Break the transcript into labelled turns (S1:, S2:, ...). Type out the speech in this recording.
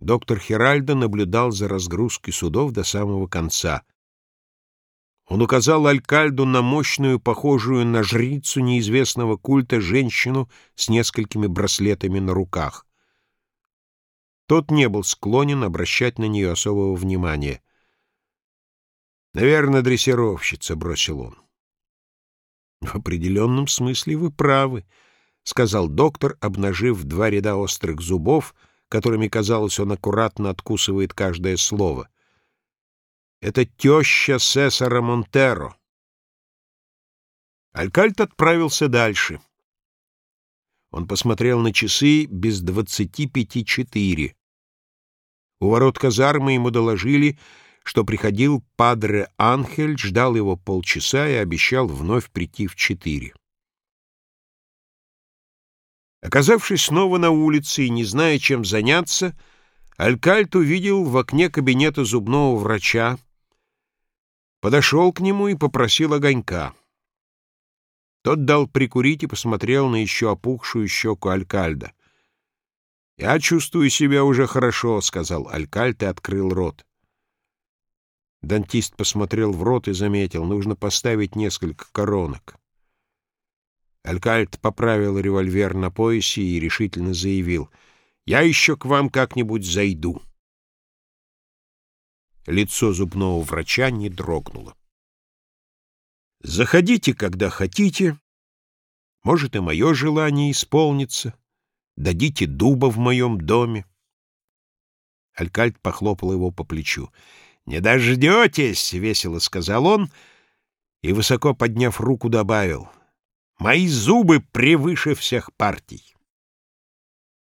S1: Доктор Хиральдо наблюдал за разгрузкой судов до самого конца. Он указал Алькальду на мощную, похожую на жрицу неизвестного культа, женщину с несколькими браслетами на руках. Тот не был склонен обращать на нее особого внимания. «Наверное, дрессировщица», — бросил он. «В определенном смысле вы правы», — сказал доктор, обнажив два ряда острых зубов, которыми, казалось, он аккуратно откусывает каждое слово. «Это теща Сесара Монтеро». Алькальт отправился дальше. Он посмотрел на часы без двадцати пяти четыре. У ворот казармы ему доложили, что приходил падре Анхель, ждал его полчаса и обещал вновь прийти в четыре. Оказавшись снова на улице и не зная, чем заняться, Алькальт увидел в окне кабинета зубного врача, подошел к нему и попросил огонька. Тот дал прикурить и посмотрел на еще опухшую щеку Алькальда. «Я чувствую себя уже хорошо», — сказал Алькальд и открыл рот. Дантист посмотрел в рот и заметил, нужно поставить несколько коронок. Алькальд поправил револьвер на поясе и решительно заявил, «Я еще к вам как-нибудь зайду». Лицо зубного врача не дрогнуло. Заходите, когда хотите. Может, и мое желание исполнится. Дадите дуба в моем доме. Алькальд похлопал его по плечу. «Не дождетесь!» — весело сказал он и, высоко подняв руку, добавил. «Мои зубы превыше всех партий!»